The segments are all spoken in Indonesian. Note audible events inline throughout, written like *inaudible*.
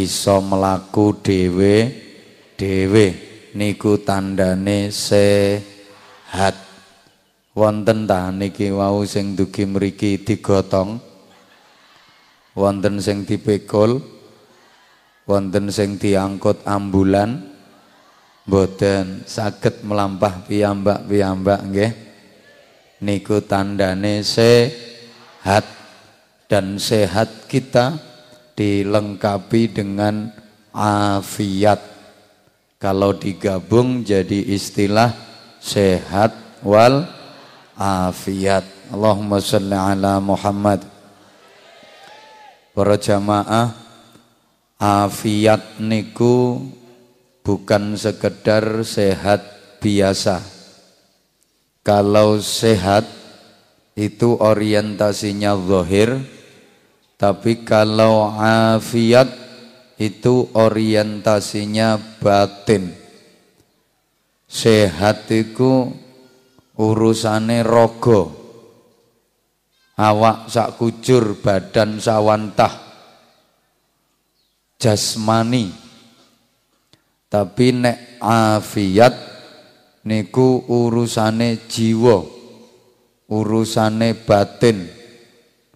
iso melaku dhewe dhewe niku tandane sehat. Wonten ta niki wau sing dugi mriki digotong? Wonten sing dipikul? Wonten sing diangkut ambulan? Boten saged melampah piyambak-piyambak nggih. Niku tandane sehat. Dan sehat kita dilengkapi dengan afiat. Kalau digabung jadi istilah sehat wal afiat. Allahumma salli ala Muhammad. Para jamaah afiat niku bukan sekedar sehat biasa. Kalau sehat itu orientasinya zahir, tapi kalau afiat itu orientasinya batin. Sehat itu urusane rogo. Awak sak kujur, badan sawantah jasmani tapi nek afiat niku urusane jiwa urusane batin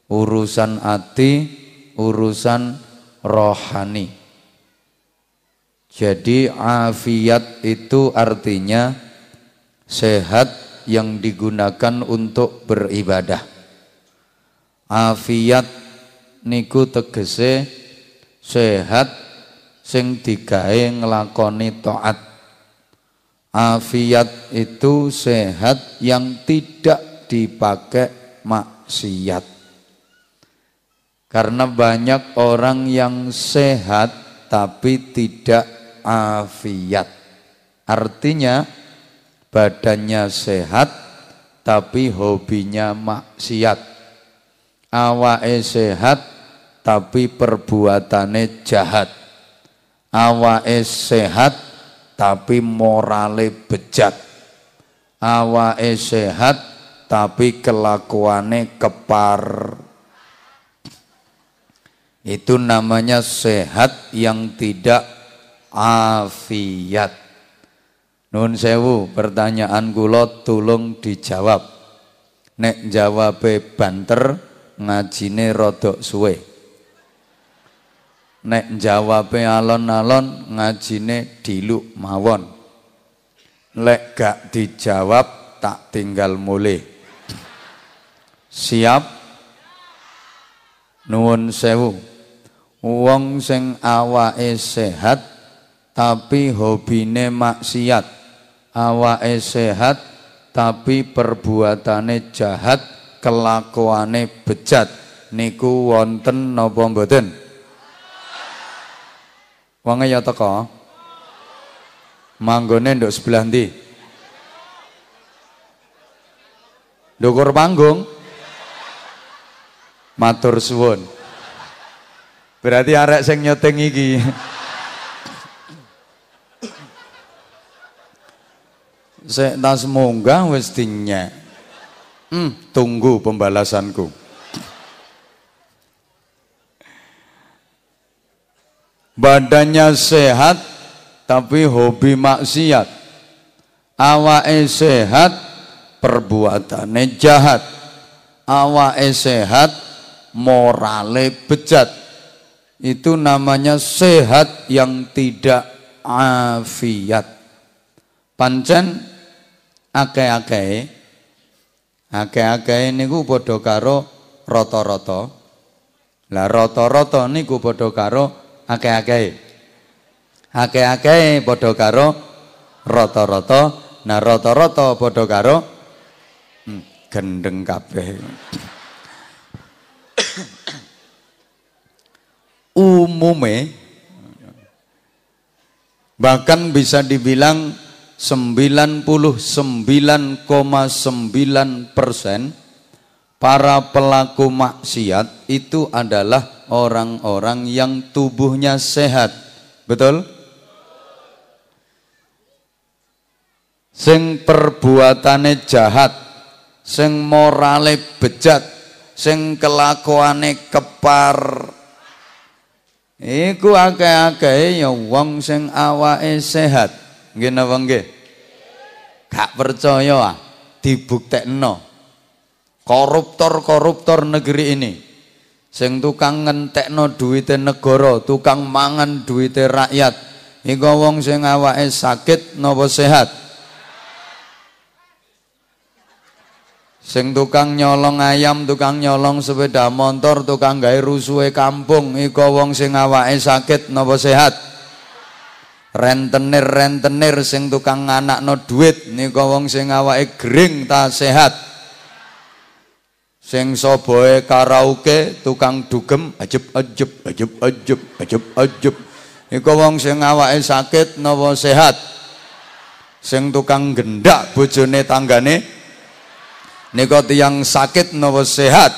urusan ati urusan rohani. Jadi afiat itu artinya sehat yang digunakan untuk beribadah. Afiat niku tegese sehat sing digawe ngelakoni taat. Afiat itu sehat yang tidak dipakai maksiat karena banyak orang yang sehat tapi tidak afiat artinya badannya sehat tapi hobinya maksiat awake sehat tapi perbuatane jahat. Awake sehat tapi morale bejat. Awake sehat tapi kelakuane kepar. Itu namanya sehat yang tidak afiat. Nun sewu, pertanyaan kula tulung dijawab. Nek jawabe banter, ngajine rodok suwe. Nek jawabe alon-alon ngajine diluk mawon. Lek gak dijawab tak tinggal mulai siap? Nuwun sewu wong sing awake sehat tapi hobine maksiat awake sehat tapi perbuatane jahat kelakuane bejat niku wonten napa mboten Wonge ya teko. Manggone nduk sebelah ndi? Ndukur panggung. Matur suwun. Berarti arek sing nyoteng iki. Sek tas munggah wis dinyek. Hmm, tunggu pembalasanku. badannya sehat tapi hobi maksiat awake sehat perbuatannya jahat awake sehat morale bejat itu namanya sehat yang tidak afiat pancen ake-ake ake-ake niku padha karo rata-rata lah rata-rata niku padha karo akeh-akeh. Akeh-akeh padha karo rata-rata. Nah rata-rata padha karo hmm, gendeng kabeh. Umume bahkan bisa dibilang 99,9 persen para pelaku maksiat itu adalah orang-orang yang tubuhnya sehat. Betul? Sing perbuatane jahat, sing morale bejat, sing kelakuane kepar. Iku akeh-akeh ya wong sing awake sehat. Nggih napa nggih? Gak percaya ah, dibuktekno. Koruptor-koruptor negeri ini sing tukang ngentekno duwite negara, tukang mangan duwite rakyat. Iku wong sing awake sakit napa sehat? Sing tukang nyolong ayam, tukang nyolong sepeda motor, tukang gawe rusuhe kampung, iku wong sing awake sakit napa sehat? Rentenir-rentenir sing tukang nganakno duit nika wong sing awake gering ta sehat. Sing soboe karaoke, tukang dugem, ajeb ajeb ajeb ajeb ajeb ajeb. Iku wong sing awake sakit napa sehat? Sing tukang gendak bojone tanggane Nika tiyang sakit napa sehat?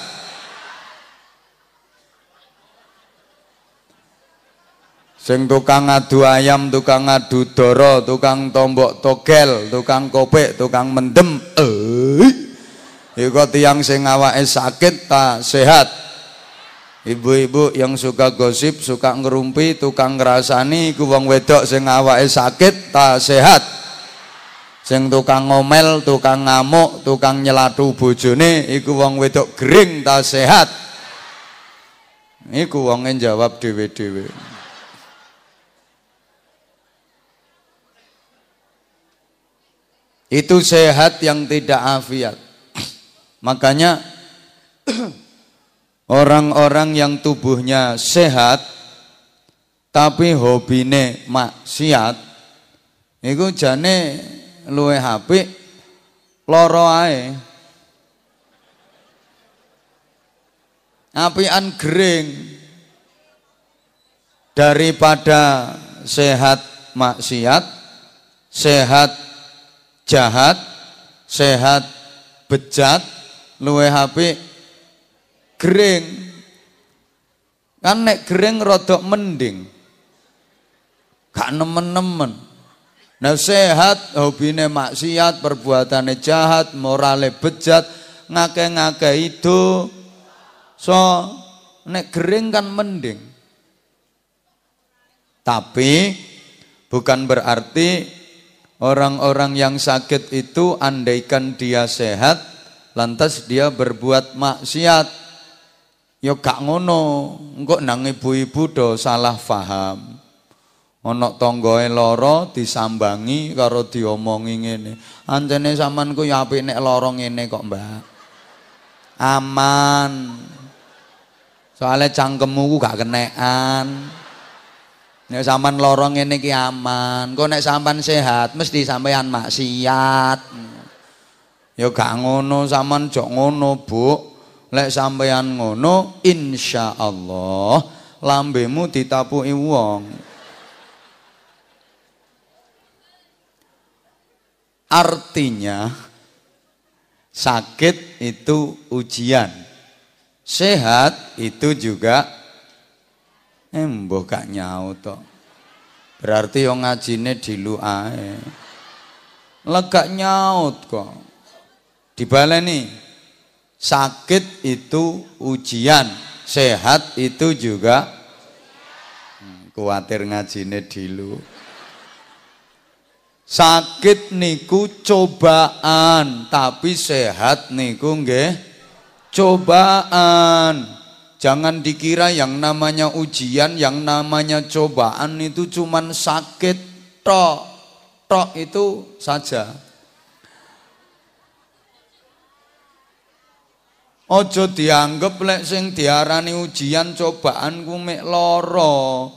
Sing tukang adu ayam, tukang adu doro, tukang tombok togel, tukang kopek, tukang mendem. Eh. Iku tiyang sing awake sakit tak sehat. Ibu-ibu yang suka gosip, suka ngerumpi, tukang ngrasani iku wedok sing awake sakit tak sehat. Sing tukang ngomel, tukang ngamuk, tukang nyelatu bojone iku wong wedok gering ta sehat. Iku wonge jawab dhewe-dhewe. Itu sehat yang tidak afiat. Makanya orang-orang yang tubuhnya sehat tapi hobine maksiat iku jane luwe HP loro ae. Apian gering daripada sehat maksiat, sehat jahat, sehat bejat, luwe HP gering. Kan nek gering rodok mending. Gak nemen-nemen. Nah sehat, hobine maksiat, perbuatannya jahat, morale bejat, ngake-ngake itu. So, nek gering kan mending. Tapi bukan berarti orang-orang yang sakit itu andaikan dia sehat, lantas dia berbuat maksiat. Yo gak ngono, engkok nang ibu-ibu do salah faham ana tanggae lara disambangi karo diomongi ngene. Ancene sampean ku ya apik nek lara ngene kok Mbak. Aman. Soalnya cangkemmu ku gak kenekan. Nek sampean lara ngene ki aman. Kok nek sampean sehat mesti sampean maksiat. Ya gak ngono sampean jok ngono Bu lek sampean ngono insyaallah lambemu ditapuki wong Artinya sakit itu ujian. Sehat itu juga embo eh, gak nyaut to. Berarti yang ngajine dilu ae. Lega nyaut kok. Dibaleni. Sakit itu ujian, sehat itu juga hmm, kuatir ngajine dilu. Sakit niku cobaan, tapi sehat niku nggih cobaan. Jangan dikira yang namanya ujian, yang namanya cobaan itu cuman sakit tok. Tok itu saja. Ojo dianggap lek sing diarani ujian cobaan ku mek loro.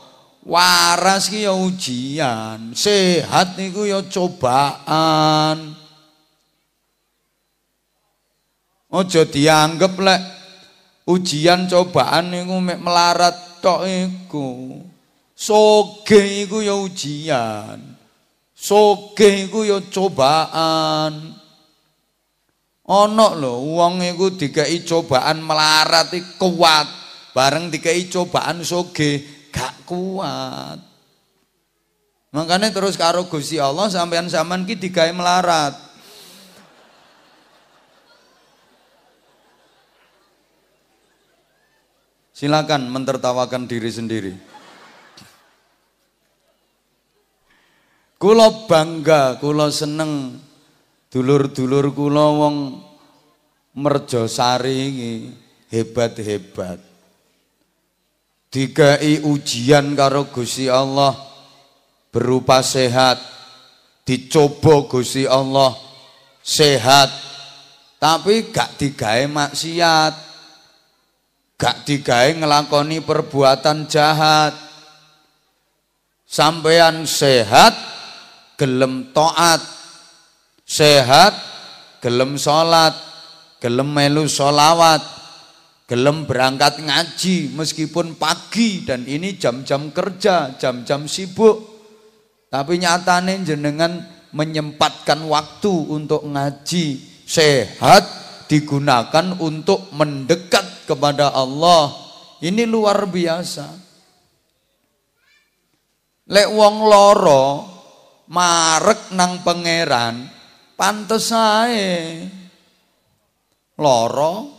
Waras ki ya ujian, sehat niku ya cobaan. Ojo dianggap lek ujian cobaan niku mek melarat tok iku. Soge iku ya ujian. Soge iku ya cobaan. Ana lho wong iku dikai cobaan melarat iku kuat, bareng dikai cobaan soge gak kuat. Makanya terus karo Gusti Allah sampean sampean ki digawe melarat. Silakan mentertawakan diri sendiri. Kulo bangga, kulo seneng dulur-dulur kulo wong Merjosari hebat-hebat. Dikai ujian karo Gusti Allah berupa sehat, dicoba Gusti Allah sehat, tapi gak digawe maksiat, gak digawe ngelakoni perbuatan jahat. Sampean sehat, gelem toat, sehat, gelem sholat, gelem melu sholawat, gelem berangkat ngaji meskipun pagi dan ini jam-jam kerja, jam-jam sibuk. Tapi nyatane jenengan menyempatkan waktu untuk ngaji, sehat digunakan untuk mendekat kepada Allah. Ini luar biasa. Lek wong loro marek nang pangeran pantes ae loro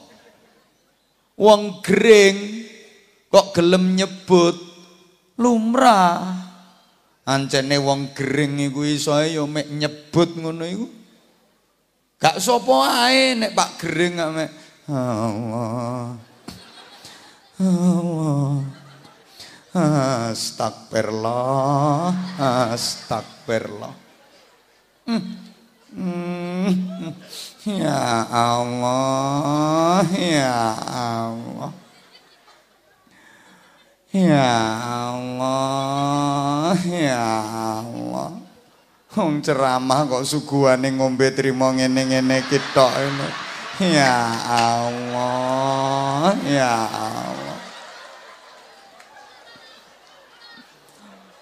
wong gering kok gelem nyebut lumrah ancene wong gering iku iso ya mek nyebut ngono iku gak sapa ae nek Pak Gering mek Allah Allah Astagfirullah, astagfirullah. Hmm. Hmm. *laughs* Ya Allah, ya Allah. Ya Allah, ya Allah. Wong ceramah kok suguhane ngombe trimo ngene-ngene kitok Ya Allah, ya Allah.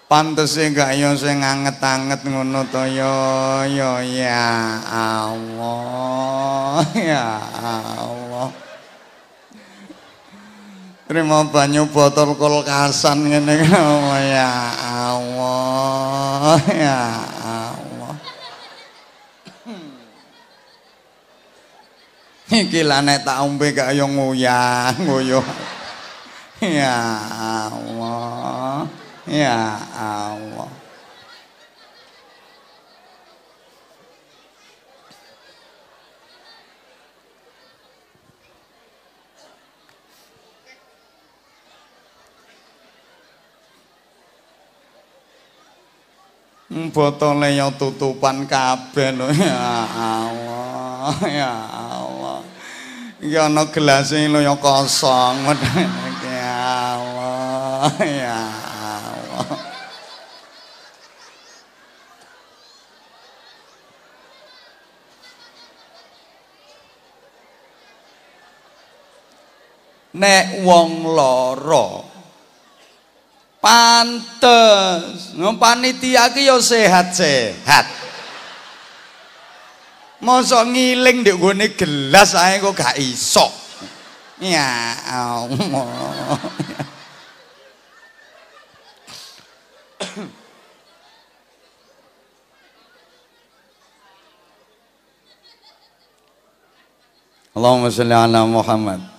Pantese gak yo sing anget-anget ngono to? Yo yo ya Allah *laughs* ya Allah. Terima banyu botol kulkasan ngene oh, *laughs* ya Allah ya Allah. *laughs* Iki lah nek tak ombe gak yo nguyah nguyuh Ya Allah Ya Allah. botole yo tutupan kabeh lho. Ya Allah ya Allah. Iki ana gelas lho yo kosong. *laughs* Ya Allah ya *laughs* nek wong lara pantes panitia ki yo sehat-sehat. Mosok ngiling ndek gone gelas ae kok gak iso. Ya Allah Allahumma sholli ala Muhammad